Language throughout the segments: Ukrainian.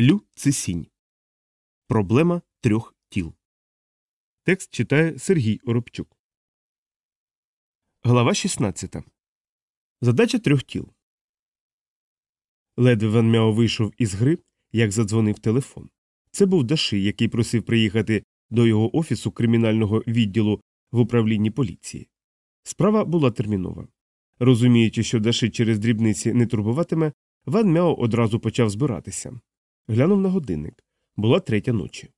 Лю Цисінь. Проблема трьох тіл. Текст читає Сергій Оробчук. Глава 16. Задача трьох тіл. Ледве Ван Мяо вийшов із гри, як задзвонив телефон. Це був Даши, який просив приїхати до його офісу кримінального відділу в управлінні поліції. Справа була термінова. Розуміючи, що Даши через дрібниці не турбуватиме, Ван Мяо одразу почав збиратися. Глянув на годинник була третя ночі.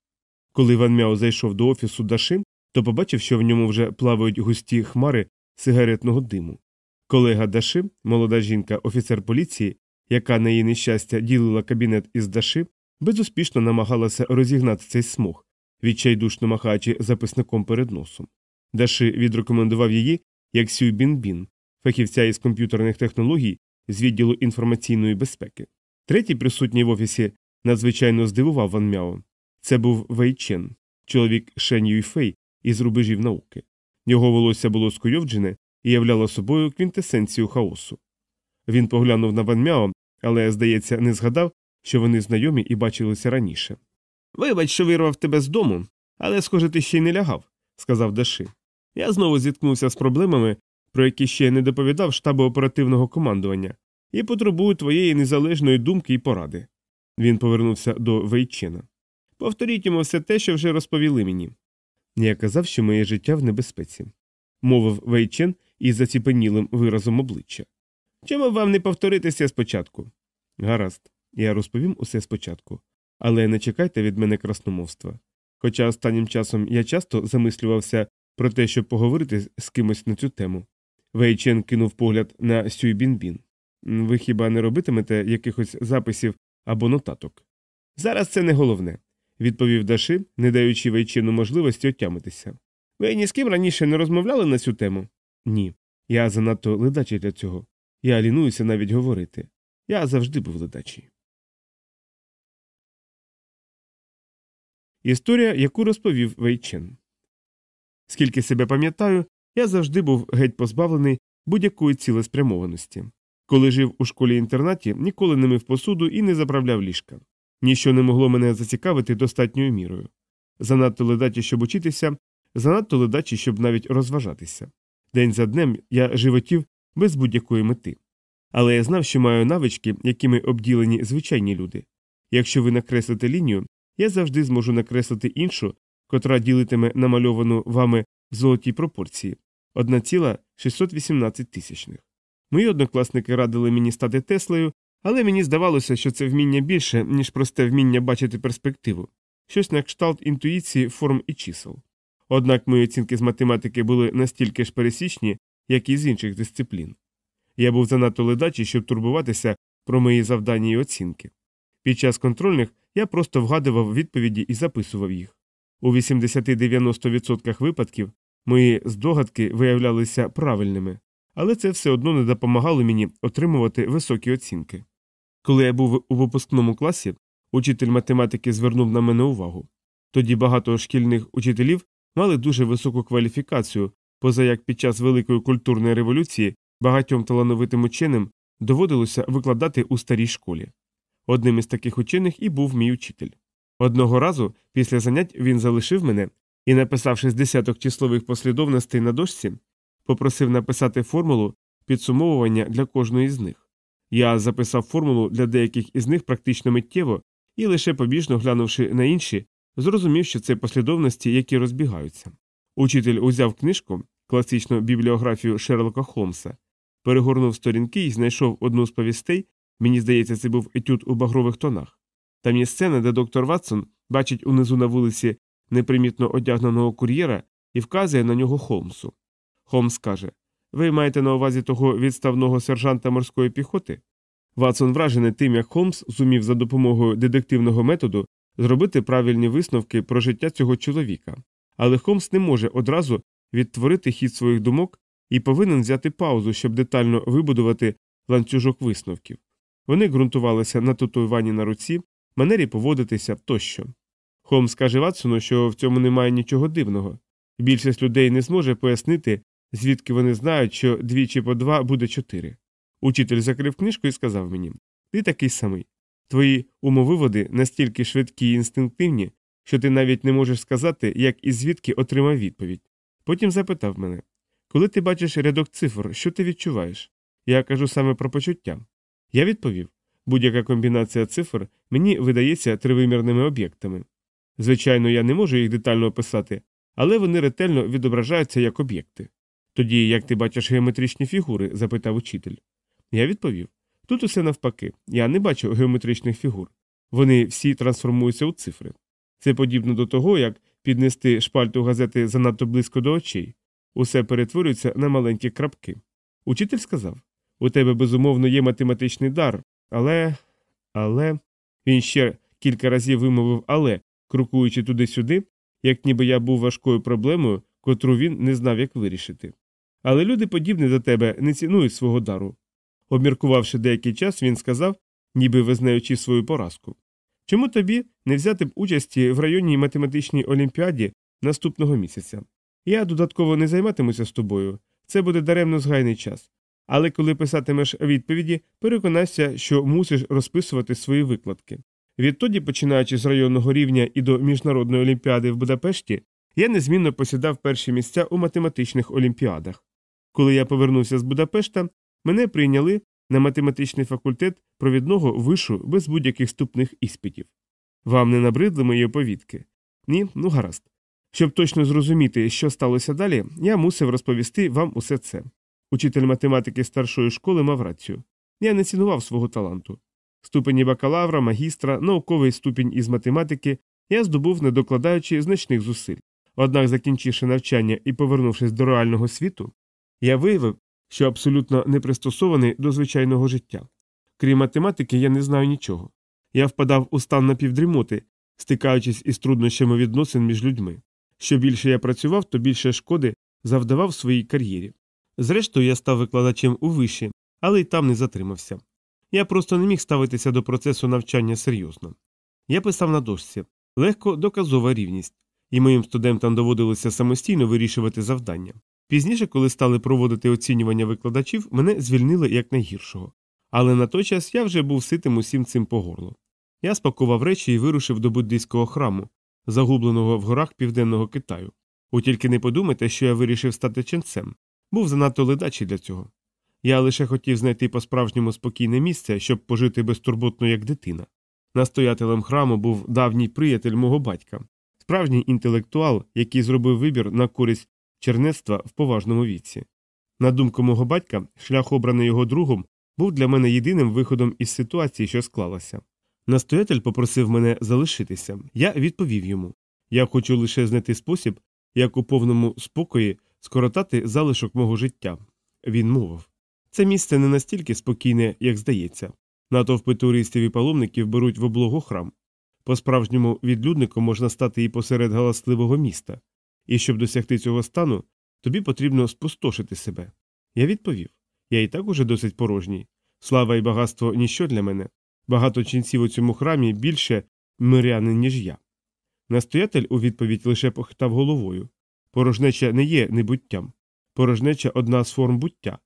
Коли Ван Мяо зайшов до офісу Даши, то побачив, що в ньому вже плавають густі хмари сигаретного диму. Колега Даши, молода жінка, офіцер поліції, яка на її нещастя ділила кабінет із Даши, безуспішно намагалася розігнати цей смог, відчайдушно махаючи записником перед носом. Даши відрекомендував її як Сю Бін Бін, фахівця із комп'ютерних технологій з відділу інформаційної безпеки. Третій присутній в офісі надзвичайно здивував Ван Мяо. Це був Вей Чен, чоловік Шен Юйфей із рубежів науки. Його волосся було скуйовджене і являло собою квінтесенцію хаосу. Він поглянув на Ван Мяо, але, здається, не згадав, що вони знайомі і бачилися раніше. Вибач, що вирвав тебе з дому, але, схоже, ти ще й не лягав, сказав Даши. Я знову зіткнувся з проблемами, про які ще не доповідав штабу оперативного командування, і потребую твоєї незалежної думки і поради. Він повернувся до Вейчена. Повторіть йому все те, що вже розповіли мені. Я казав, що моє життя в небезпеці, мовив Вейчен із заціпенілим виразом обличчя. Чому вам не повторитися спочатку? Гаразд, я розповім усе спочатку, але не чекайте від мене красномовства. Хоча останнім часом я часто замислювався про те, щоб поговорити з кимось на цю тему. Вейчен кинув погляд на Сюй Бін-Бін. Ви хіба не робитимете якихось записів або нотаток? Зараз це не головне, відповів Даши, не даючи Вейчину можливості отямитися. Ви ні з ким раніше не розмовляли на цю тему? Ні. Я занадто ледачий для цього. Я лінуюся навіть говорити. Я завжди був ледачий. Історія, яку розповів Вейчен. Скільки себе пам'ятаю, я завжди був геть позбавлений будь-якої цілеспрямованості. Коли жив у школі інтернаті, ніколи не мив посуду і не заправляв ліжка. Ніщо не могло мене зацікавити достатньою мірою. Занадто ледачі, щоб учитися, занадто ледачі, щоб навіть розважатися. День за днем я животів без будь-якої мети. Але я знав, що маю навички, якими обділені звичайні люди. Якщо ви накреслите лінію, я завжди зможу накреслити іншу, котра ділитиме намальовану вами в золотій пропорції 1,618 тисячних. Мої однокласники радили мені стати Теслею, але мені здавалося, що це вміння більше, ніж просте вміння бачити перспективу, щось на кшталт інтуїції форм і чисел. Однак мої оцінки з математики були настільки ж пересічні, як і з інших дисциплін. Я був занадто ледачий, щоб турбуватися про мої завдання і оцінки. Під час контрольних я просто вгадував відповіді і записував їх. У 80-90% випадків мої здогадки виявлялися правильними, але це все одно не допомагало мені отримувати високі оцінки. Коли я був у випускному класі, учитель математики звернув на мене увагу. Тоді багато шкільних учителів мали дуже високу кваліфікацію, поза як під час Великої культурної революції багатьом талановитим ученим доводилося викладати у старій школі. Одним із таких учених і був мій учитель. Одного разу після занять він залишив мене і, написавши з десяток числових послідовностей на дошці, попросив написати формулу підсумовування для кожної з них. Я записав формулу для деяких із них практично миттєво і, лише побіжно глянувши на інші, зрозумів, що це послідовності, які розбігаються. Учитель узяв книжку, класичну бібліографію Шерлока Холмса, перегорнув сторінки і знайшов одну з повістей, мені здається, це був етюд у багрових тонах. Там є сцена, де доктор Ватсон бачить унизу на вулиці непримітно одягненого кур'єра і вказує на нього Холмсу. Холмс каже Ви маєте на увазі того відставного сержанта морської піхоти? Ватсон вражений тим, як Холмс зумів за допомогою детективного методу зробити правильні висновки про життя цього чоловіка, але Холмс не може одразу відтворити хід своїх думок і повинен взяти паузу, щоб детально вибудувати ланцюжок висновків. Вони ґрунтувалися на татуюванні на руці, манері поводитися тощо. Холмс каже Ватсону, що в цьому немає нічого дивного. Більшість людей не зможе пояснити, звідки вони знають, що двічі по два буде чотири. Учитель закрив книжку і сказав мені Ти такий самий. Твої умовиводи настільки швидкі і інстинктивні, що ти навіть не можеш сказати, як і звідки отримав відповідь. Потім запитав мене коли ти бачиш рядок цифр, що ти відчуваєш? Я кажу саме про почуття. Я відповів будь-яка комбінація цифр мені видається тривимірними об'єктами. Звичайно, я не можу їх детально описати, але вони ретельно відображаються як об'єкти. Тоді як ти бачиш геометричні фігури? запитав учитель. Я відповів тут усе навпаки, я не бачу геометричних фігур. Вони всі трансформуються у цифри. Це подібно до того, як піднести шпальту газети занадто близько до очей. Усе перетворюється на маленькі крапки. Учитель сказав у тебе безумовно є математичний дар, але. але. Він ще кілька разів вимовив але, крокуючи туди-сюди, як ніби я був важкою проблемою, котру він не знав, як вирішити. Але люди, подібні до тебе, не цінують свого дару. Обміркувавши деякий час, він сказав, ніби визнаючи свою поразку. Чому тобі не взяти б участі в районній математичній олімпіаді наступного місяця? Я додатково не займатимуся з тобою, це буде даремно згайний час. Але коли писатимеш відповіді, переконайся, що мусиш розписувати свої викладки. Відтоді, починаючи з районного рівня і до міжнародної олімпіади в Будапешті, я незмінно посідав перші місця у математичних олімпіадах. Коли я повернувся з Будапешта, мене прийняли на математичний факультет провідного вишу без будь-яких ступних іспитів. Вам не набридли мої оповідки? Ні, ну гаразд. Щоб точно зрозуміти, що сталося далі, я мусив розповісти вам усе це. Учитель математики старшої школи мав рацію. Я не цінував свого таланту. Ступені бакалавра, магістра, науковий ступінь із математики я здобув, не докладаючи значних зусиль. Однак, закінчивши навчання і повернувшись до реального світу, я виявив, що абсолютно не пристосований до звичайного життя. Крім математики, я не знаю нічого. Я впадав у стан напівдрімоти, стикаючись із труднощами відносин між людьми. Що більше я працював, то більше шкоди завдавав своїй кар'єрі. Зрештою, я став викладачем у виші, але й там не затримався. Я просто не міг ставитися до процесу навчання серйозно. Я писав на дошці легко доказова рівність, і моїм студентам доводилося самостійно вирішувати завдання. Пізніше, коли стали проводити оцінювання викладачів, мене звільнили як найгіршого. Але на той час я вже був ситим усім цим по горло. Я спакував речі і вирушив до буддийського храму, загубленого в горах південного Китаю. У тільки не подумайте, що я вирішив стати ченцем. Був занадто ледачий для цього. Я лише хотів знайти по справжньому спокійне місце, щоб пожити безтурботно як дитина. Настоятелем храму був давній приятель мого батька, справжній інтелектуал, який зробив вибір на користь чернецтва в поважному віці. На думку мого батька, шлях, обраний його другом, був для мене єдиним виходом із ситуації, що склалася. Настоятель попросив мене залишитися. Я відповів йому я хочу лише знайти спосіб, як у повному спокої скоротати залишок мого життя. Він мовив. Це місце не настільки спокійне, як здається. Натовпи туристів і паломників беруть в облогу храм. По справжньому відлюднику можна стати і посеред галасливого міста, і щоб досягти цього стану, тобі потрібно спустошити себе. Я відповів я і так уже досить порожній. Слава і багатство ніщо для мене. Багато ченців у цьому храмі більше мирянин, ніж я. Настоятель у відповідь лише похитав головою. Порожнеча не є небуттям. Порожнеча одна з форм буття.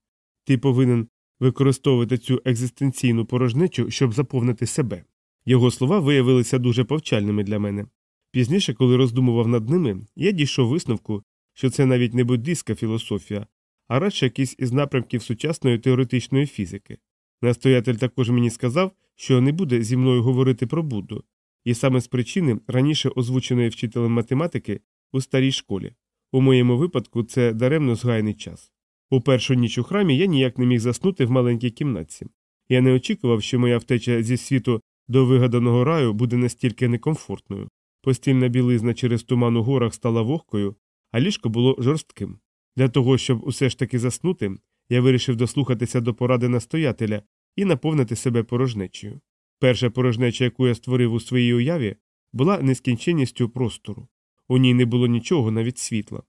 Ти повинен використовувати цю екзистенційну порожнечу, щоб заповнити себе. Його слова виявилися дуже повчальними для мене. Пізніше, коли роздумував над ними, я дійшов висновку, що це навіть не буддійська філософія, а радше якийсь із напрямків сучасної теоретичної фізики. Настоятель також мені сказав, що не буде зі мною говорити про Будду, і саме з причини раніше озвученої вчителем математики у старій школі. У моєму випадку це даремно згайний час. У першу ніч у храмі я ніяк не міг заснути в маленькій кімнатці. Я не очікував, що моя втеча зі світу до вигаданого раю буде настільки некомфортною. Постільна білизна через туман у горах стала вогкою, а ліжко було жорстким. Для того, щоб усе ж таки заснути, я вирішив дослухатися до поради настоятеля і наповнити себе порожнечею. Перша порожнеча, яку я створив у своїй уяві, була нескінченністю простору. У ній не було нічого навіть світла.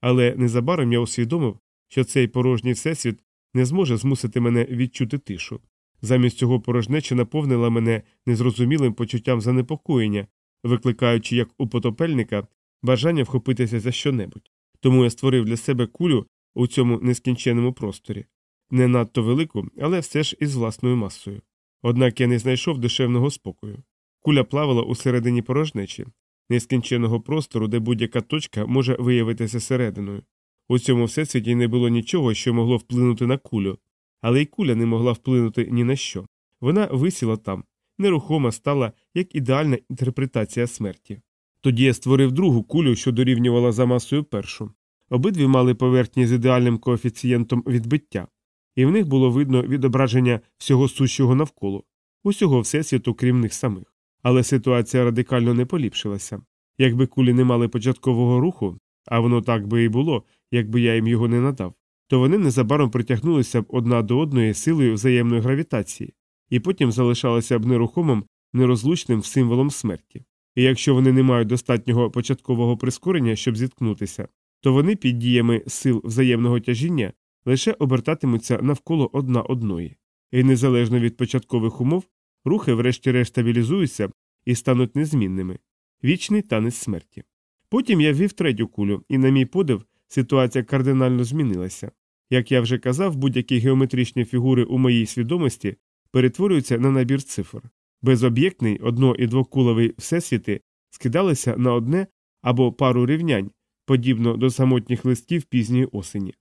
Але незабаром я усвідомив, що цей порожній всесвіт не зможе змусити мене відчути тишу. Замість цього порожнеча наповнила мене незрозумілим почуттям занепокоєння, викликаючи як у потопельника бажання вхопитися за щонебудь. Тому я створив для себе кулю у цьому нескінченному просторі, не надто велику, але все ж із власною масою. Однак я не знайшов душевного спокою. Куля плавала у середині порожнечі, нескінченого простору, де будь-яка точка може виявитися серединою. У цьому всесвіті не було нічого, що могло вплинути на кулю, але й куля не могла вплинути ні на що. Вона висіла там, нерухома стала як ідеальна інтерпретація смерті. Тоді я створив другу кулю, що дорівнювала за масою першу. Обидві мали поверхні з ідеальним коефіцієнтом відбиття, і в них було видно відображення всього сущого навколо, усього всесвіту, крім них самих. Але ситуація радикально не поліпшилася. Якби кулі не мали початкового руху, а воно так би і було, якби я їм його не надав, то вони незабаром притягнулися б одна до одної силою взаємної гравітації, і потім залишалися б нерухомим, нерозлучним символом смерті. І якщо вони не мають достатнього початкового прискорення, щоб зіткнутися, то вони під діями сил взаємного тяжіння лише обертатимуться навколо одна одної, і незалежно від початкових умов, рухи врешті-решт стабілізуються і стануть незмінними вічний танець смерті. Потім я ввів третю кулю, і, на мій подив, ситуація кардинально змінилася. Як я вже казав, будь-які геометричні фігури у моїй свідомості перетворюються на набір цифр. Безоб'єктний одно- і двокуловий всесвіти скидалися на одне або пару рівнянь, подібно до самотніх листків пізньої осені.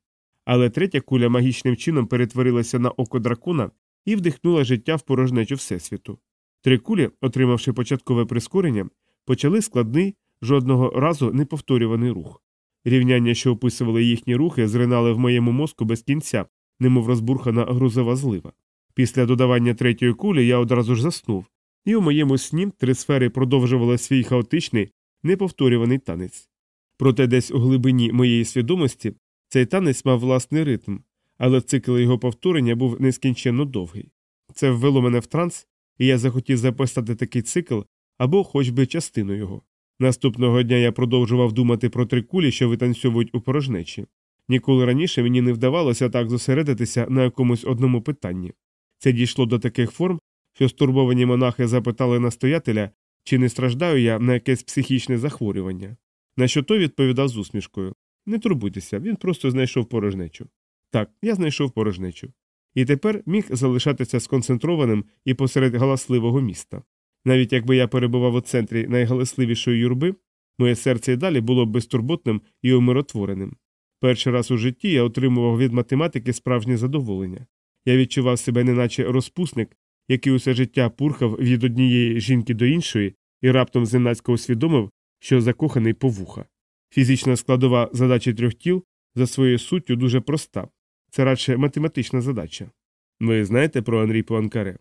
Але третя куля магічним чином перетворилася на око дракона і вдихнула життя в порожнечу всесвіту. Три кулі, отримавши початкове прискорення, почали складний, жодного разу не повторюваний рух. Рівняння, що описували їхні рухи, зринали в моєму мозку без кінця, немов розбурхана грузова злива. Після додавання третьої кулі я одразу ж заснув, і у моєму сні три сфери продовжували свій хаотичний, неповторюваний танець. Проте десь у глибині моєї свідомості цей танець мав власний ритм, але цикл його повторення був нескінченно довгий. Це ввело мене в транс, і я захотів записати такий цикл або хоч би частину його. Наступного дня я продовжував думати про три кулі, що витанцьовують у порожнечі. Ніколи раніше мені не вдавалося так зосередитися на якомусь одному питанні. Це дійшло до таких форм, що стурбовані монахи запитали настоятеля, чи не страждаю я на якесь психічне захворювання. На що той відповідав з усмішкою Не турбуйтеся, він просто знайшов порожнечу. Так, я знайшов порожнечу. І тепер міг залишатися сконцентрованим і посеред галасливого міста. Навіть якби я перебував у центрі найгаласливішої юрби, моє серце і далі було б безтурботним і умиротвореним. Перший раз у житті я отримував від математики справжнє задоволення. Я відчував себе неначе розпусник, який усе життя пурхав від однієї жінки до іншої і раптом зненацька усвідомив, що закоханий по вуха. Фізична складова задачі трьох тіл за своєю суттю дуже проста це радше математична задача. Ви знаєте про Анрі Пуанкаре?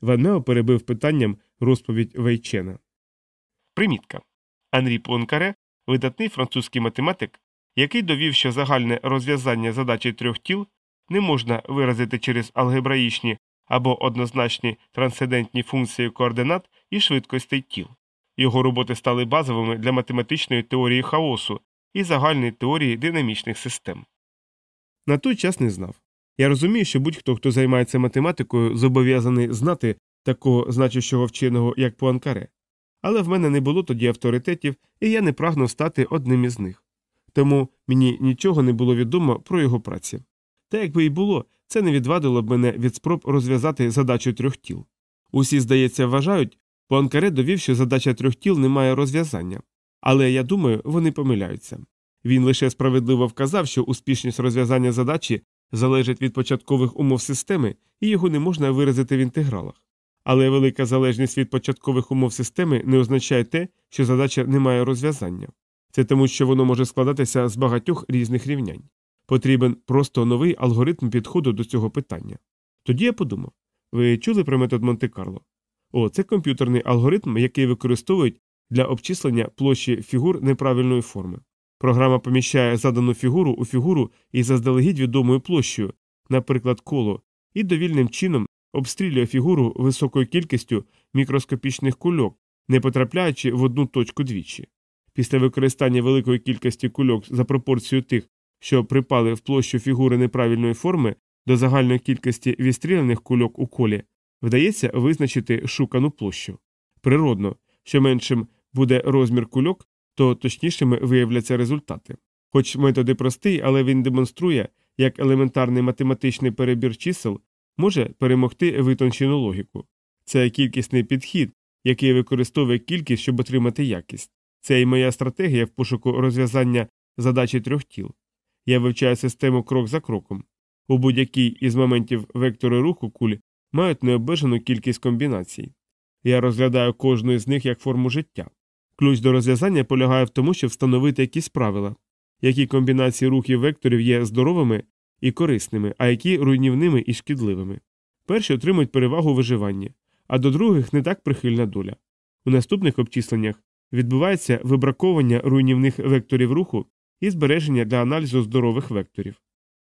Ванео перебив питанням розповідь Вейчена. Примітка. Анрі Пуанкаре видатний французький математик, який довів, що загальне розв'язання задачі трьох тіл не можна виразити через алгебраїчні або однозначні трансцендентні функції координат і швидкостей тіл. Його роботи стали базовими для математичної теорії хаосу і загальної теорії динамічних систем. На той час не знав. Я розумію, що будь-хто, хто займається математикою, зобов'язаний знати такого значущого вченого, як Пуанкаре. Але в мене не було тоді авторитетів, і я не прагнув стати одним із них. Тому мені нічого не було відомо про його праці. Та якби і було, це не відвадило б мене від спроб розв'язати задачу трьох тіл. Усі, здається, вважають, Пуанкаре довів, що задача трьох тіл не має розв'язання. Але я думаю, вони помиляються. Він лише справедливо вказав, що успішність розв'язання задачі залежить від початкових умов системи, і його не можна виразити в інтегралах. Але велика залежність від початкових умов системи не означає те, що задача не має розв'язання. Це тому, що воно може складатися з багатьох різних рівнянь. Потрібен просто новий алгоритм підходу до цього питання. Тоді я подумав ви чули про метод Монте-Карло? О, це комп'ютерний алгоритм, який використовують для обчислення площі фігур неправильної форми. Програма поміщає задану фігуру у фігуру із заздалегідь відомою площею, наприклад, коло, і довільним чином обстрілює фігуру високою кількістю мікроскопічних кульок, не потрапляючи в одну точку двічі. Після використання великої кількості кульок за пропорцією тих, що припали в площу фігури неправильної форми до загальної кількості відстріляних кульок у колі, вдається визначити шукану площу. Природно, що меншим буде розмір кульок, то точнішими виявляться результати. Хоч метод і простий, але він демонструє, як елементарний математичний перебір чисел може перемогти витончену логіку. Це кількісний підхід, який використовує кількість, щоб отримати якість. Це і моя стратегія в пошуку розв'язання задачі трьох тіл. Я вивчаю систему крок за кроком. У будь-якій із моментів вектори руху куль мають необмежену кількість комбінацій. Я розглядаю кожну із них як форму життя. Ключ до розв'язання полягає в тому, щоб встановити якісь правила, які комбінації рухів векторів є здоровими і корисними, а які руйнівними і шкідливими. Перші отримують перевагу у виживанні, а до других не так прихильна доля. У наступних обчисленнях відбувається вибраковування руйнівних векторів руху і збереження для аналізу здорових векторів.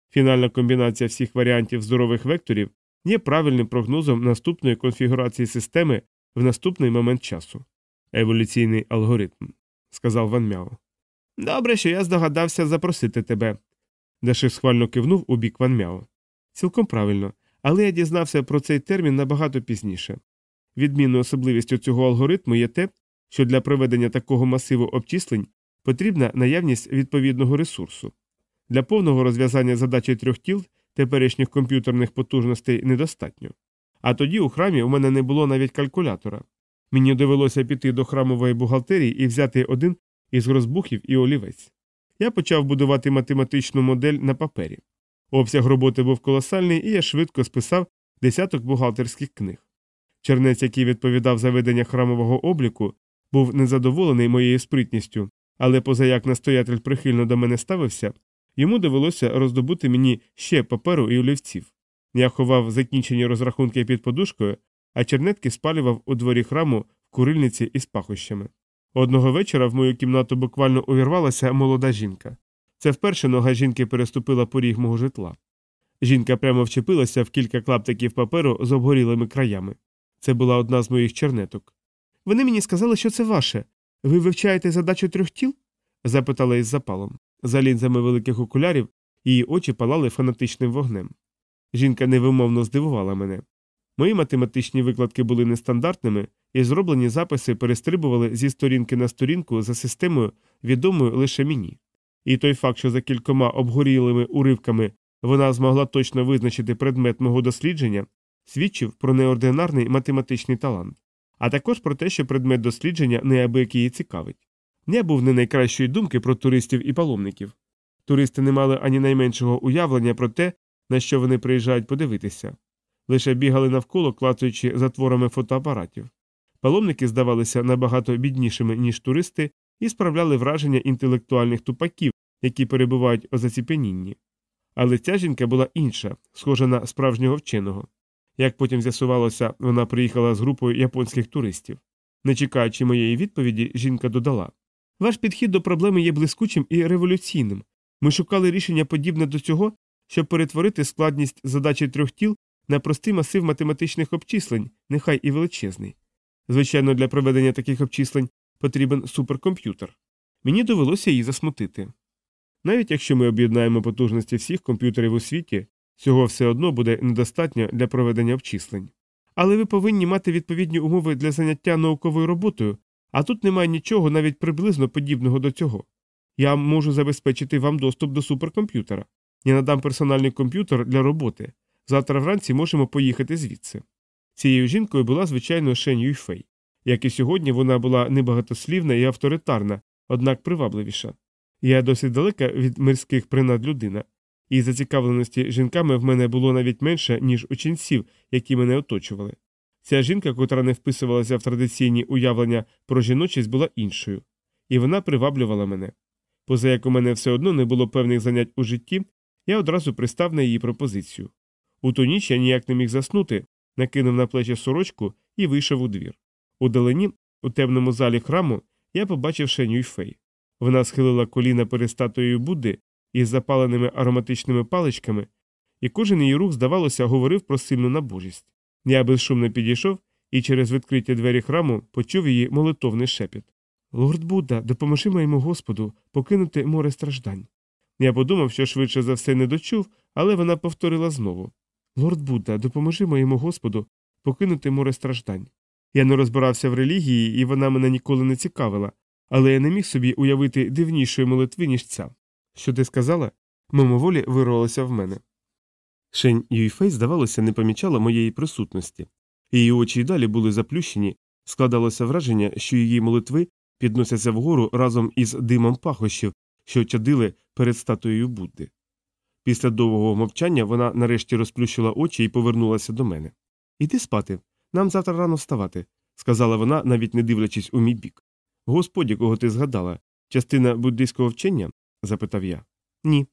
Фінальна комбінація всіх варіантів здорових векторів є правильним прогнозом наступної конфігурації системи в наступний момент часу. Еволюційний алгоритм, сказав Ван Мяо. Добре, що я здогадався запросити тебе. Даши схвально кивнув у бік Ван Мяо. Цілком правильно, але я дізнався про цей термін набагато пізніше. Відмінною особливістю цього алгоритму є те, що для проведення такого масиву обчислень потрібна наявність відповідного ресурсу. Для повного розв'язання задачі трьох тіл теперішніх комп'ютерних потужностей недостатньо. А тоді у храмі у мене не було навіть калькулятора. Мені довелося піти до храмової бухгалтерії і взяти один із розбухів і олівець. Я почав будувати математичну модель на папері. Обсяг роботи був колосальний, і я швидко списав десяток бухгалтерських книг. Чернець, який відповідав за ведення храмового обліку, був незадоволений моєю спритністю, але позаяк настоятель прихильно до мене ставився, йому довелося роздобути мені ще паперу і олівців. Я ховав закінчені розрахунки під подушкою, а чернетки спалював у дворі храму в курильниці із пахощами. Одного вечора в мою кімнату буквально увірвалася молода жінка. Це вперше нога жінки переступила поріг мого житла. Жінка прямо вчепилася в кілька клаптиків паперу з обгорілими краями. Це була одна з моїх чернеток. Вони мені сказали, що це ваше. Ви вивчаєте задачу трьох тіл? запитала із запалом. За лінзами великих окулярів її очі палали фанатичним вогнем. Жінка невимовно здивувала мене. Мої математичні викладки були нестандартними, і зроблені записи перестрибували зі сторінки на сторінку за системою, відомою лише мені. І той факт, що за кількома обгорілими уривками вона змогла точно визначити предмет мого дослідження, свідчив про неординарний математичний талант, а також про те, що предмет дослідження неабияк її цікавить. Я був не найкращої думки про туристів і паломників. Туристи не мали ані найменшого уявлення про те, на що вони приїжджають подивитися, лише бігали навколо, клацаючи затворами фотоапаратів. Паломники здавалися набагато біднішими, ніж туристи, і справляли враження інтелектуальних тупаків, які перебувають у заціпенінні. Але ця жінка була інша, схожа на справжнього вченого. Як потім з'ясувалося, вона приїхала з групою японських туристів. Не чекаючи моєї відповіді, жінка додала Ваш підхід до проблеми є блискучим і революційним. Ми шукали рішення подібне до цього, щоб перетворити складність задачі трьох тіл на простий масив математичних обчислень, нехай і величезний. Звичайно, для проведення таких обчислень потрібен суперкомп'ютер. Мені довелося її засмутити. Навіть якщо ми об'єднаємо потужності всіх комп'ютерів у світі, цього все одно буде недостатньо для проведення обчислень. Але ви повинні мати відповідні умови для заняття науковою роботою, а тут немає нічого навіть приблизно подібного до цього. Я можу забезпечити вам доступ до суперкомп'ютера. Я надам персональний комп'ютер для роботи. Завтра вранці можемо поїхати звідси. Цією жінкою була, звичайно, Шень Юйфей. Як і сьогодні, вона була небагатослівна і авторитарна, однак привабливіша. Я досить далека від мирських принад людина, і зацікавленості жінками в мене було навіть менше, ніж у ченців, які мене оточували. Ця жінка, котра не вписувалася в традиційні уявлення про жіночість, була іншою, і вона приваблювала мене. Поза як у мене все одно не було певних занять у житті, я одразу пристав на її пропозицію. У ту ніч я ніяк не міг заснути, накинув на плечі сорочку і вийшов у двір. Удалині, у темному залі храму, я побачив Шеню Юйфей. Вона схилила коліна перед статуєю Будди із запаленими ароматичними паличками, і кожен її рух, здавалося, говорив про сильну набожість. Я безшумно підійшов і через відкриті двері храму почув її молитовний шепіт. Лорд Будда, допоможи моєму Господу покинути море страждань. Я подумав, що швидше за все не дочув, але вона повторила знову Лорд Будда, допоможи моєму Господу покинути море страждань. Я не розбирався в релігії, і вона мене ніколи не цікавила, але я не міг собі уявити дивнішої молитви, ніж ця. Що ти сказала? Мимоволі вирвалося в мене. Шень Юйфей, здавалося, не помічала моєї присутності. Її очі й далі були заплющені, складалося враження, що її молитви підносяться вгору разом із димом пахощів, що чадили перед статуєю Будди. Після довгого мовчання вона нарешті розплющила очі і повернулася до мене. Іди спати, нам завтра рано вставати, сказала вона, навіть не дивлячись у мій бік. Господі, кого ти згадала, частина буддийського вчення? Запитав я. Ні.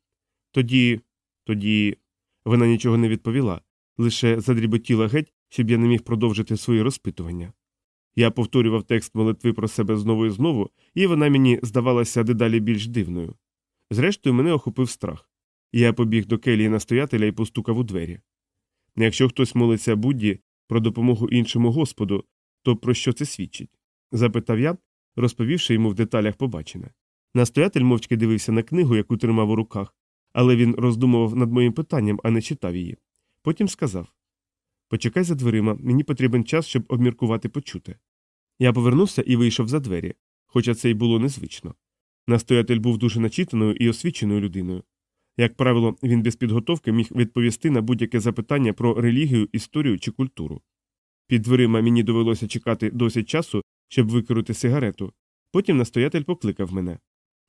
Тоді. тоді. Вона нічого не відповіла, лише задріботіла геть, щоб я не міг продовжити свої розпитування. Я повторював текст молитви про себе знову і знову, і вона мені здавалася дедалі більш дивною. Зрештою, мене охопив страх. Я побіг до келії настоятеля і постукав у двері. Якщо хтось молиться Будді про допомогу іншому Господу, то про що це свідчить? запитав я, розповівши йому в деталях побачене. Настоятель мовчки дивився на книгу, яку тримав у руках, але він роздумував над моїм питанням, а не читав її. Потім сказав Почекай за дверима, мені потрібен час, щоб обміркувати почуте. Я повернувся і вийшов за двері, хоча це й було незвично. Настоятель був дуже начитаною і освіченою людиною. Як правило, він без підготовки міг відповісти на будь-яке запитання про релігію, історію чи культуру. Під дверима мені довелося чекати досить часу, щоб викорити сигарету. Потім настоятель покликав мене.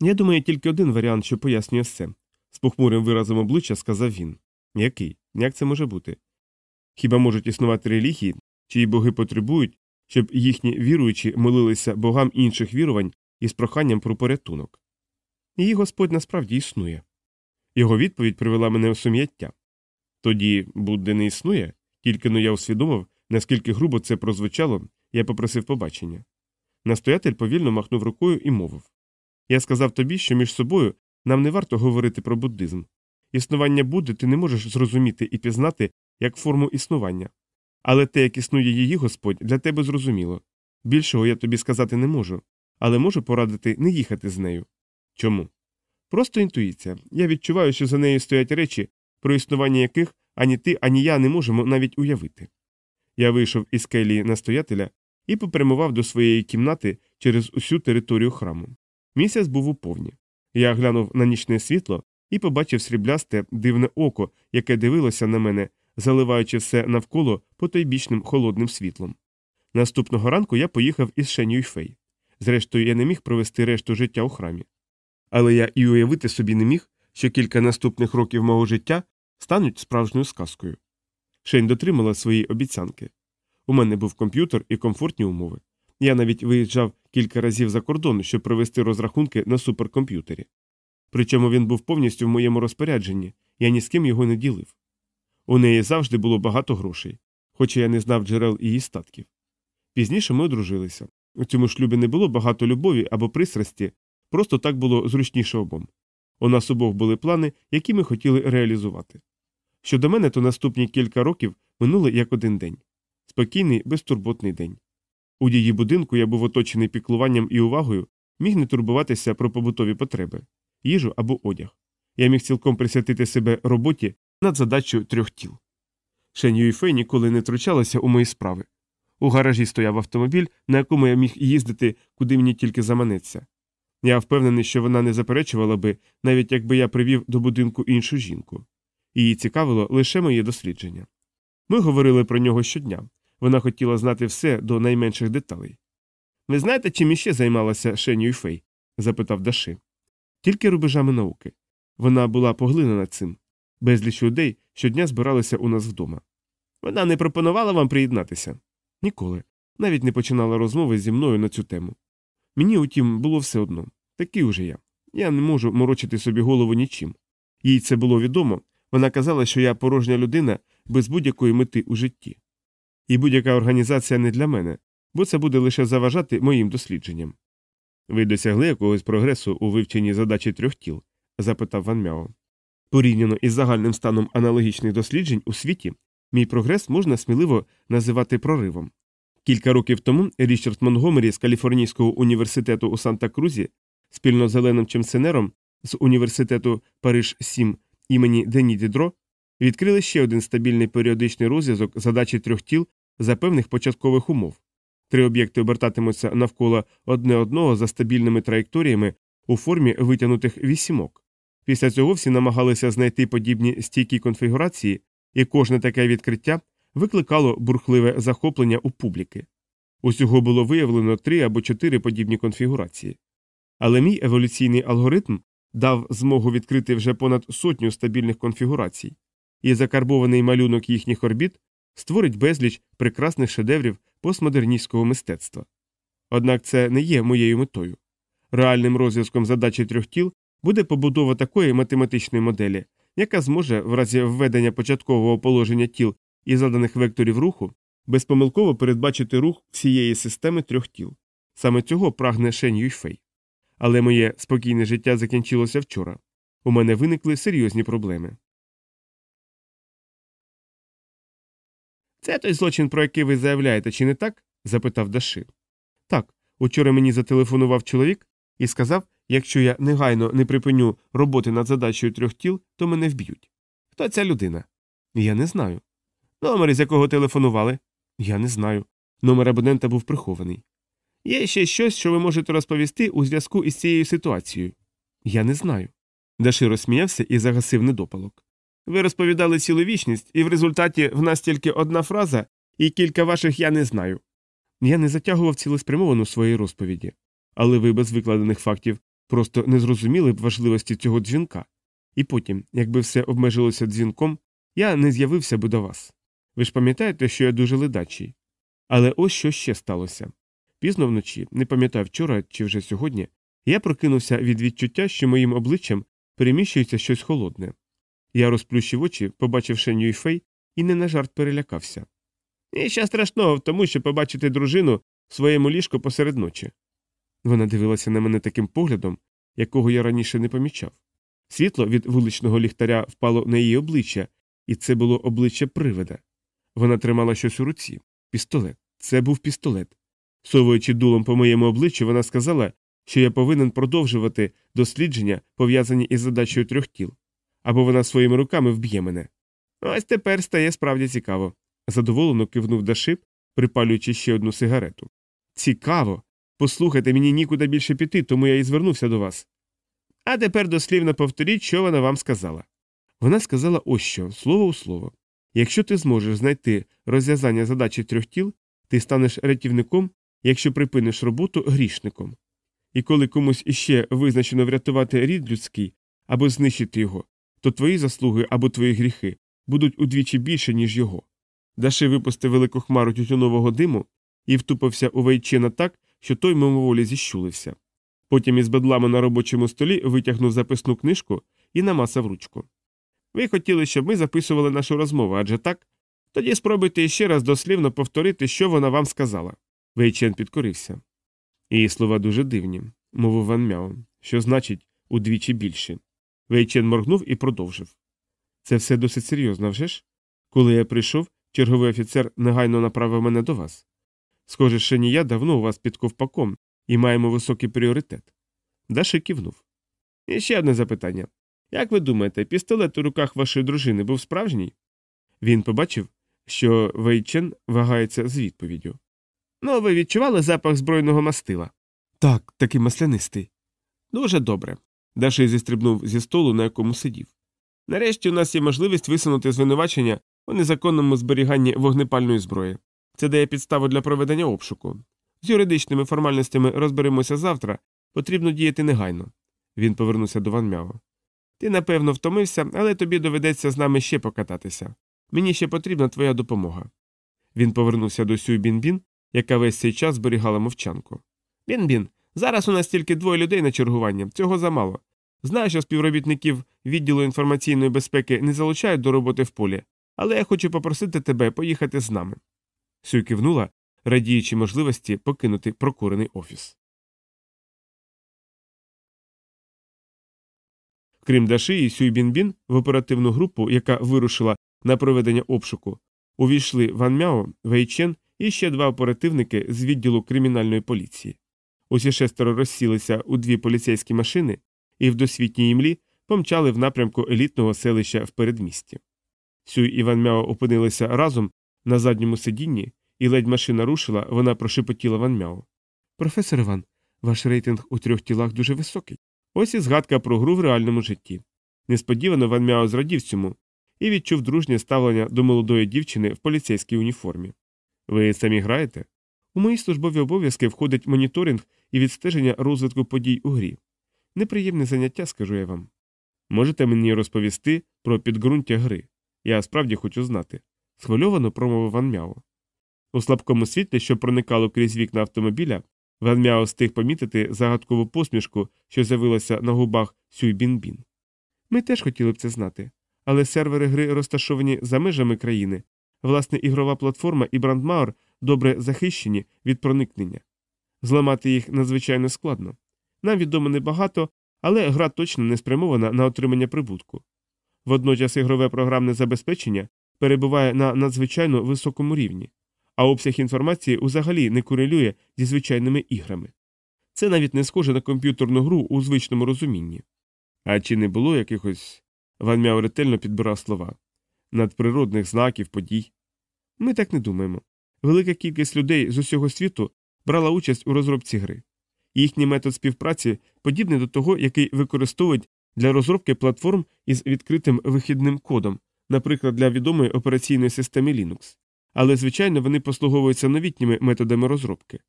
Я думаю, тільки один варіант, що пояснює все. З похмурим виразом обличчя сказав він. Який? Як це може бути? Хіба можуть існувати релігії, чиї боги потребують, щоб їхні віруючі молилися богам інших вірувань із проханням про порятунок? Її Господь насправді існує. Його відповідь привела мене у сум'яття. Тоді Будди не існує, тільки но я усвідомив, наскільки грубо це прозвучало, я попросив побачення. Настоятель повільно махнув рукою і мовив Я сказав тобі, що між собою нам не варто говорити про буддизм. Існування Будди ти не можеш зрозуміти і пізнати як форму існування. Але те, як існує її Господь, для тебе зрозуміло. Більшого я тобі сказати не можу, але можу порадити не їхати з нею. Чому? Просто інтуїція. Я відчуваю, що за нею стоять речі, про існування яких ані ти, ані я не можемо навіть уявити. Я вийшов із келії настоятеля і попрямував до своєї кімнати через усю територію храму. Місяць був у повні. Я глянув на нічне світло і побачив сріблясте дивне око, яке дивилося на мене, заливаючи все навколо потойбічним холодним світлом. Наступного ранку я поїхав із Юйфей. Зрештою, я не міг провести решту життя у храмі. Але я і уявити собі не міг, що кілька наступних років мого життя стануть справжньою сказкою. Шень дотримала свої обіцянки. У мене був комп'ютер і комфортні умови. Я навіть виїжджав кілька разів за кордон, щоб провести розрахунки на суперкомп'ютері. Причому він був повністю в моєму розпорядженні, я ні з ким його не ділив. У неї завжди було багато грошей, хоча я не знав джерел її статків. Пізніше ми одружилися. У цьому шлюбі не було багато любові або пристрасті, просто так було зручніше обом. У нас обох були плани, які ми хотіли реалізувати. Щодо мене, то наступні кілька років минули як один день спокійний, безтурботний день. У її будинку я був оточений піклуванням і увагою, міг не турбуватися про побутові потреби, їжу або одяг. Я міг цілком присвятити себе роботі над задачою трьох тіл. Шень Юйфей ніколи не втручалася у мої справи. У гаражі стояв автомобіль, на якому я міг їздити, куди мені тільки заманеться. Я впевнений, що вона не заперечувала би, навіть якби я привів до будинку іншу жінку. Її цікавило лише моє дослідження. Ми говорили про нього щодня. Вона хотіла знати все до найменших деталей. Ви знаєте, чим іще займалася Шень Юйфей? запитав Даши. Тільки рубежами науки. Вона була поглинена цим. Безліч людей щодня збиралися у нас вдома. Вона не пропонувала вам приєднатися? Ніколи. Навіть не починала розмови зі мною на цю тему. Мені, утім, було все одно. Такий уже я. Я не можу морочити собі голову нічим. Їй це було відомо. Вона казала, що я порожня людина без будь-якої мети у житті. І будь-яка організація не для мене, бо це буде лише заважати моїм дослідженням. Ви досягли якогось прогресу у вивченні задачі трьох тіл? запитав Ван Мяо. Порівняно із загальним станом аналогічних досліджень у світі, мій прогрес можна сміливо називати проривом. Кілька років тому Річард Монгомері з Каліфорнійського університету у Санта Крузі спільно з Зеленим Чемсенером з університету Париж 7 імені Дені Дідро відкрили ще один стабільний періодичний розв'язок задачі трьох тіл за певних початкових умов. Три об'єкти обертатимуться навколо одне одного за стабільними траєкторіями у формі витягнутих вісімок. Після цього всі намагалися знайти подібні стійкі конфігурації, і кожне таке відкриття викликало бурхливе захоплення у публіки. Усього було виявлено три або чотири подібні конфігурації. Але мій еволюційний алгоритм дав змогу відкрити вже понад сотню стабільних конфігурацій, і закарбований малюнок їхніх орбіт створить безліч прекрасних шедеврів постмодерністського мистецтва. Однак це не є моєю метою. Реальним розв'язком задачі трьох тіл буде побудова такої математичної моделі, яка зможе, в разі введення початкового положення тіл і заданих векторів руху, безпомилково передбачити рух всієї системи трьох тіл. Саме цього прагне Шень Юйфей. Але моє спокійне життя закінчилося вчора. У мене виникли серйозні проблеми. Це той злочин, про який ви заявляєте, чи не так? запитав Даши. Так, учора мені зателефонував чоловік і сказав, якщо я негайно не припиню роботи над задачею трьох тіл, то мене вб'ють. Хто ця людина? Я не знаю. Номер, з якого телефонували? Я не знаю. Номер абонента був прихований. Є ще щось, що ви можете розповісти у зв'язку із цією ситуацією? Я не знаю. Даши розсміявся і загасив недопалок. Ви розповідали цілу вічність, і в результаті в нас тільки одна фраза і кілька ваших я не знаю. Я не затягував цілеспрямовану своєї розповіді, але ви без викладених фактів просто не зрозуміли б важливості цього дзвінка. І потім, якби все обмежилося дзвінком, я не з'явився би до вас. Ви ж пам'ятаєте, що я дуже ледачий. Але ось що ще сталося. Пізно вночі, не пам'ятаю вчора чи вже сьогодні, я прокинувся від відчуття, що моїм обличчям переміщується щось холодне. Я розплющив очі, побачивши Нюйфей, і не на жарт перелякався. І ще страшного в тому, що побачити дружину в своєму ліжку посеред ночі. Вона дивилася на мене таким поглядом, якого я раніше не помічав. Світло від вуличного ліхтаря впало на її обличчя, і це було обличчя привида. Вона тримала щось у руці пістолет. Це був пістолет. Совуючи дулом по моєму обличчю, вона сказала, що я повинен продовжувати дослідження, пов'язані із задачею трьох тіл, або вона своїми руками вб'є мене. Ось тепер стає справді цікаво. Задоволено кивнув Дашип, припалюючи ще одну сигарету. Цікаво. Послухайте, мені нікуди більше піти, тому я і звернувся до вас. А тепер дослівно повторіть, що вона вам сказала. Вона сказала ось що, слово у слово. Якщо ти зможеш знайти розв'язання задачі трьох тіл, ти станеш рятівником, якщо припиниш роботу грішником. І коли комусь іще визначено врятувати рід людський або знищити його, то твої заслуги або твої гріхи будуть удвічі більше, ніж його. Даши випустив велику хмару тютюнового диму і втупився у Вейчена так, що той мимоволі зіщулився. Потім із бедлами на робочому столі витягнув записну книжку і намасав ручку. Ви хотіли, щоб ми записували нашу розмову, адже так? Тоді спробуйте ще раз дослівно повторити, що вона вам сказала. Вейчен підкорився. Її слова дуже дивні, мовив Ван Мяо, що значить удвічі більше. Вейчен моргнув і продовжив. Це все досить серйозно, вже ж? Коли я прийшов, черговий офіцер негайно направив мене до вас. Схоже, що ні я давно у вас під ковпаком і маємо високий пріоритет. Даши кивнув. І ще одне запитання. Як ви думаєте, пістолет у руках вашої дружини був справжній? Він побачив, що Вейчен вагається з відповіддю. Ну, ви відчували запах збройного мастила? Так, такий маслянистий. Дуже добре. Даший зістрибнув зі столу, на якому сидів. Нарешті у нас є можливість висунути звинувачення у незаконному зберіганні вогнепальної зброї. Це дає підставу для проведення обшуку. З юридичними формальностями розберемося завтра, потрібно діяти негайно. Він повернувся до Ван Мяо. Ти, напевно, втомився, але тобі доведеться з нами ще покататися. Мені ще потрібна твоя допомога. Він повернувся до Сюй Бін-Бін, яка весь цей час зберігала мовчанку. Бін-Бін, зараз у нас тільки двоє людей на чергування, цього замало. Знаю, що співробітників відділу інформаційної безпеки не залучають до роботи в полі, але я хочу попросити тебе поїхати з нами. Сюй кивнула, радіючи можливості покинути прокурений офіс. Крім Даши і Сюй Бін-Бін, в оперативну групу, яка вирушила на проведення обшуку, увійшли Ван Мяо, Вейчен і ще два оперативники з відділу кримінальної поліції. Усі шестеро розсілися у дві поліцейські машини і в досвітній імлі помчали в напрямку елітного селища в передмісті. Сюй і Ван Мяо опинилися разом на задньому сидінні, і ледь машина рушила, вона прошепотіла Ван Мяо. Професор Іван, ваш рейтинг у трьох тілах дуже високий. Ось і згадка про гру в реальному житті. Несподівано Ван Мяо зрадів цьому і відчув дружнє ставлення до молодої дівчини в поліцейській уніформі. Ви самі граєте? У мої службові обов'язки входить моніторинг і відстеження розвитку подій у грі. Неприємне заняття, скажу я вам. Можете мені розповісти про підґрунтя гри? Я справді хочу знати. схвильовано промовив Ван Мяо. У слабкому світлі, що проникало крізь вікна автомобіля, Ван Мяо встиг помітити загадкову посмішку, що з'явилася на губах Сюй Бін-Бін. Ми теж хотіли б це знати, але сервери гри розташовані за межами країни. Власне, ігрова платформа і брандмаур добре захищені від проникнення. Зламати їх надзвичайно складно. Нам відомо небагато, але гра точно не спрямована на отримання прибутку. Водночас ігрове програмне забезпечення перебуває на надзвичайно високому рівні, а обсяг інформації взагалі не корелює зі звичайними іграми. Це навіть не схоже на комп'ютерну гру у звичному розумінні. А чи не було якихось. Ван Мяу ретельно підбирав слова надприродних знаків, подій. Ми так не думаємо. Велика кількість людей з усього світу брала участь у розробці гри. Їхній метод співпраці подібний до того, який використовують для розробки платформ із відкритим вихідним кодом, наприклад, для відомої операційної системи Linux. Але, звичайно, вони послуговуються новітніми методами розробки.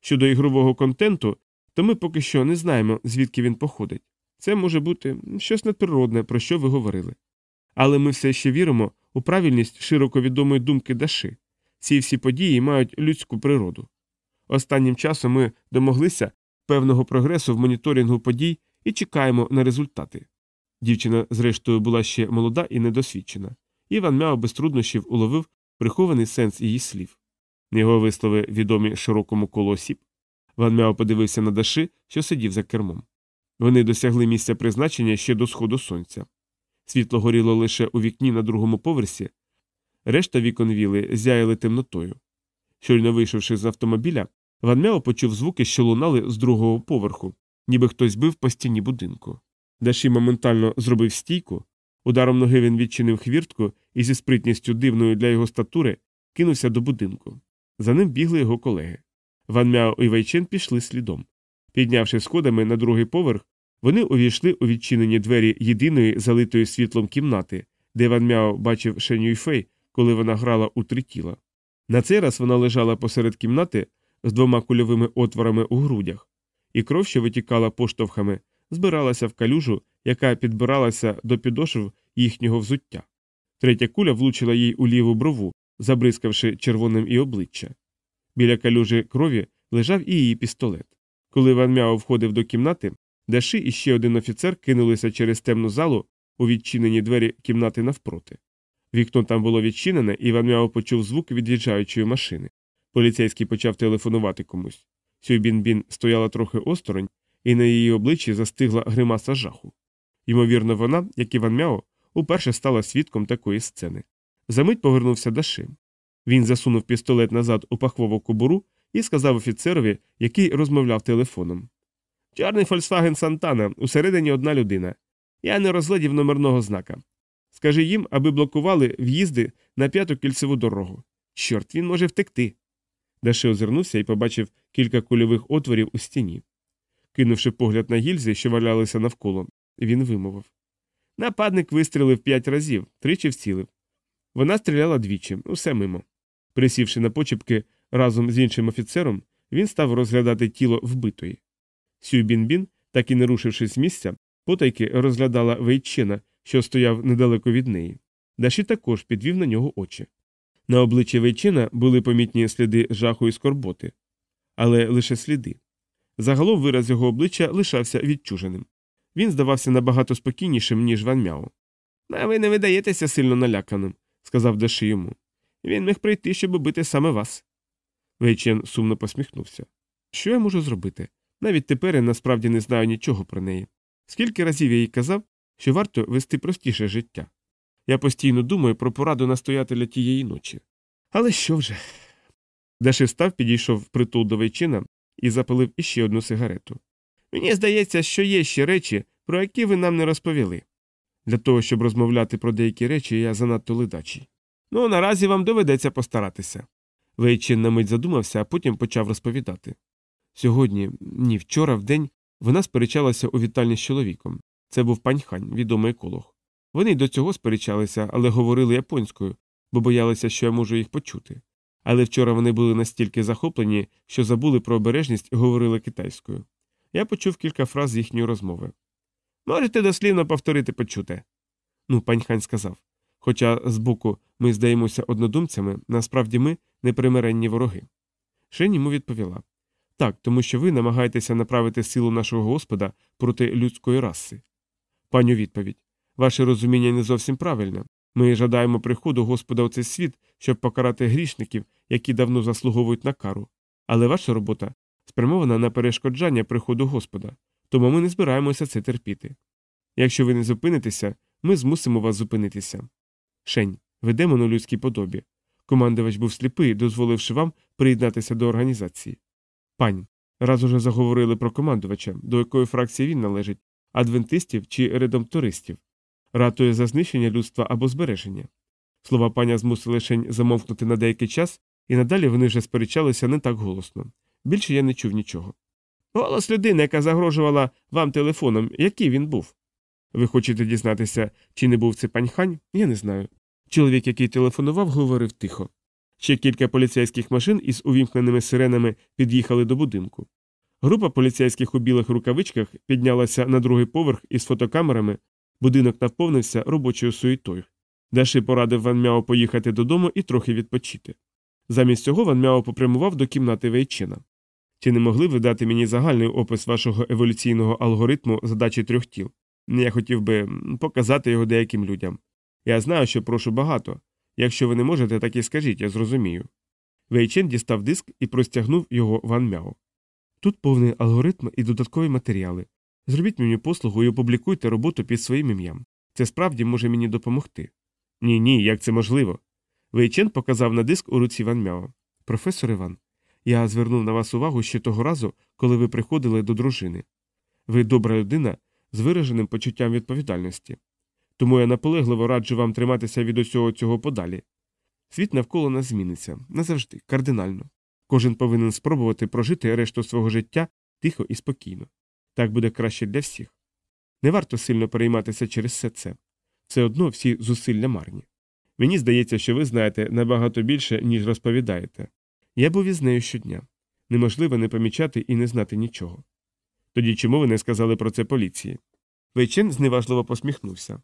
Щодо ігрового контенту, то ми поки що не знаємо, звідки він походить. Це може бути щось надприродне, про що ви говорили. Але ми все ще віримо у правильність широко відомої думки Даши. Ці всі події мають людську природу. Останнім часом ми домоглися певного прогресу в моніторингу подій і чекаємо на результати. Дівчина, зрештою, була ще молода і недосвідчена. Іван Мяо без труднощів уловив прихований сенс її слів. Його вислови відомі широкому колу осіб. Ван Мяо подивився на Даши, що сидів за кермом. Вони досягли місця призначення ще до сходу сонця. Світло горіло лише у вікні на другому поверсі, решта вікон віли зяяли темнотою. Щойно вийшовши з автомобіля, Ван Мяо почув звуки, що лунали з другого поверху, ніби хтось бив по стіні будинку. Даші моментально зробив стійку, ударом ноги він відчинив хвіртку і зі спритністю дивною для його статури кинувся до будинку. За ним бігли його колеги. Ван Мяо і Вайчен пішли слідом. Піднявши сходами на другий поверх, вони увійшли у відчинені двері єдиної залитої світлом кімнати, де Ван Мяо бачив Шен Юйфей, коли вона грала у три тіла. На цей раз вона лежала посеред кімнати з двома кульовими отворами у грудях, і кров, що витікала поштовхами, збиралася в калюжу, яка підбиралася до підошв їхнього взуття. Третя куля влучила їй у ліву брову, забризкавши червоним і обличчя. Біля калюжі крові лежав і її пістолет. Коли Ван Мяо входив до кімнати, Даши і ще один офіцер кинулися через темну залу у відчинені двері кімнати навпроти. Вікно там було відчинене, і Ван Мяо почув звук від'їжджаючої машини. Поліцейський почав телефонувати комусь. Сюйбін-бін стояла трохи осторонь, і на її обличчі застигла гримаса жаху. Ймовірно, вона, як і Ван Мяо, уперше стала свідком такої сцени. Замить повернувся Даши. Він засунув пістолет назад у пахвову кобуру і сказав офіцерові, який розмовляв телефоном. Чорний Фольксваген Сантана, усередині одна людина. Я не розглядів номерного знака. Скажи їм, аби блокували в'їзди на п'яту кільцеву дорогу. Чорт, він може втекти. Даши озирнувся і побачив кілька кульових отворів у стіні. Кинувши погляд на гільзи, що валялися навколо, він вимовив. Нападник вистрілив п'ять разів, тричі вцілив. Вона стріляла двічі, усе мимо. Присівши на почепки разом з іншим офіцером, він став розглядати тіло вбитої. Сюй Бін-Бін, так і не рушившись з місця, потайки розглядала Вейчена, що стояв недалеко від неї. Даші також підвів на нього очі. На обличчі Вейчена були помітні сліди жаху і скорботи, але лише сліди. Загалом вираз його обличчя лишався відчуженим. Він здавався набагато спокійнішим, ніж Ван Мяо. А ви не видаєтеся сильно наляканим, сказав Даши йому. Він міг прийти, щоб убити саме вас. Вейчен сумно посміхнувся. Що я можу зробити? Навіть тепер я насправді не знаю нічого про неї. Скільки разів я їй казав, що варто вести простіше життя. Я постійно думаю про пораду настоятеля тієї ночі. Але що вже? Даши встав, підійшов притул до Вейчина і запалив іще одну сигарету. Мені здається, що є ще речі, про які ви нам не розповіли. Для того, щоб розмовляти про деякі речі, я занадто ледачий. Ну, наразі вам доведеться постаратися. Вейчин на мить задумався, а потім почав розповідати. Сьогодні, ні, вчора, в день, вона сперечалася у вітальні з чоловіком. Це був паньхань, відомий еколог. Вони й до цього сперечалися, але говорили японською, бо боялися, що я можу їх почути. Але вчора вони були настільки захоплені, що забули про обережність і говорили китайською. Я почув кілька фраз їхньої розмови. Можете дослівно повторити почуте. Ну, пань Хань сказав. Хоча збоку ми здаємося однодумцями, насправді ми непримиренні вороги. Шень йому відповіла так, тому що ви намагаєтеся направити силу нашого Господа проти людської раси. Паню відповідь Ваше розуміння не зовсім правильне. Ми жадаємо приходу Господа у цей світ, щоб покарати грішників, які давно заслуговують на кару. Але ваша робота спрямована на перешкоджання приходу Господа, тому ми не збираємося це терпіти. Якщо ви не зупинитеся, ми змусимо вас зупинитися. Шень, ведемо на людській подобі. Командувач був сліпий, дозволивши вам приєднатися до організації. Пань, раз уже заговорили про командувача, до якої фракції він належить адвентистів чи редомтористів, ратує за знищення людства або збереження. Слова паня змусили Шень замовкнути на деякий час, і надалі вони вже сперечалися не так голосно. Більше я не чув нічого. Голос людини, яка загрожувала вам телефоном, який він був. Ви хочете дізнатися, чи не був це пань Хань? Я не знаю. Чоловік, який телефонував, говорив тихо. Ще кілька поліцейських машин із увімкненими сиренами під'їхали до будинку. Група поліцейських у білих рукавичках піднялася на другий поверх із фотокамерами, будинок наповнився робочою суєтою. Даши порадив Ван Мяо поїхати додому і трохи відпочити. Замість цього Ван Мяо попрямував до кімнати Вейчина. Чи не могли ви дати мені загальний опис вашого еволюційного алгоритму задачі трьох тіл? Я хотів би показати його деяким людям. Я знаю, що прошу багато. Якщо ви не можете, так і скажіть, я зрозумію. Вейчен дістав диск і простягнув його Ван Мяо. Тут повний алгоритм і додаткові матеріали. Зробіть мені послугу і опублікуйте роботу під своїм ім'ям. Це справді може мені допомогти. Ні, ні, як це можливо. Вейчен показав на диск у руці Ван Мяо. Професор Іван, я звернув на вас увагу ще того разу, коли ви приходили до дружини. Ви добра людина з вираженим почуттям відповідальності. Тому я наполегливо раджу вам триматися від усього цього подалі. Світ навколо нас зміниться назавжди, кардинально. Кожен повинен спробувати прожити решту свого життя тихо і спокійно. Так буде краще для всіх. Не варто сильно перейматися через все це. Все одно всі зусилля марні. Мені здається, що ви знаєте набагато більше, ніж розповідаєте. Я був із нею щодня. Неможливо не помічати і не знати нічого. Тоді чому ви не сказали про це поліції? Вейчен зневажливо посміхнувся.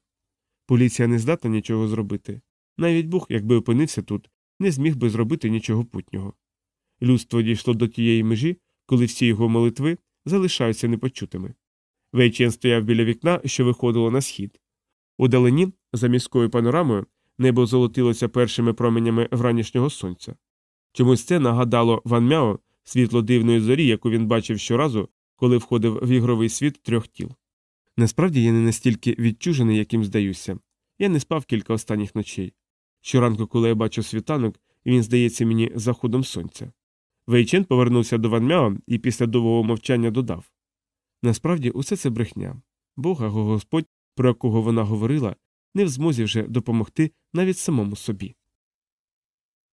Поліція не здатна нічого зробити. Навіть Бог, якби опинився тут, не зміг би зробити нічого путнього. Людство дійшло до тієї межі, коли всі його молитви залишаються непочутими. Вейчен стояв біля вікна, що виходило на схід. Удалині, за міською панорамою, небо золотилося першими променями вранішнього сонця. Чомусь це нагадало Ван Мяо світло дивної зорі, яку він бачив щоразу, коли входив в ігровий світ трьох тіл. Насправді я не настільки відчужений, яким здаюся. Я не спав кілька останніх ночей. Щоранку, коли я бачу світанок, він здається мені заходом сонця. Вейчен повернувся до Ван Мяо і після довгого мовчання додав Насправді, усе це брехня. Бога, Господь, про якого вона говорила, не в змозі вже допомогти навіть самому собі.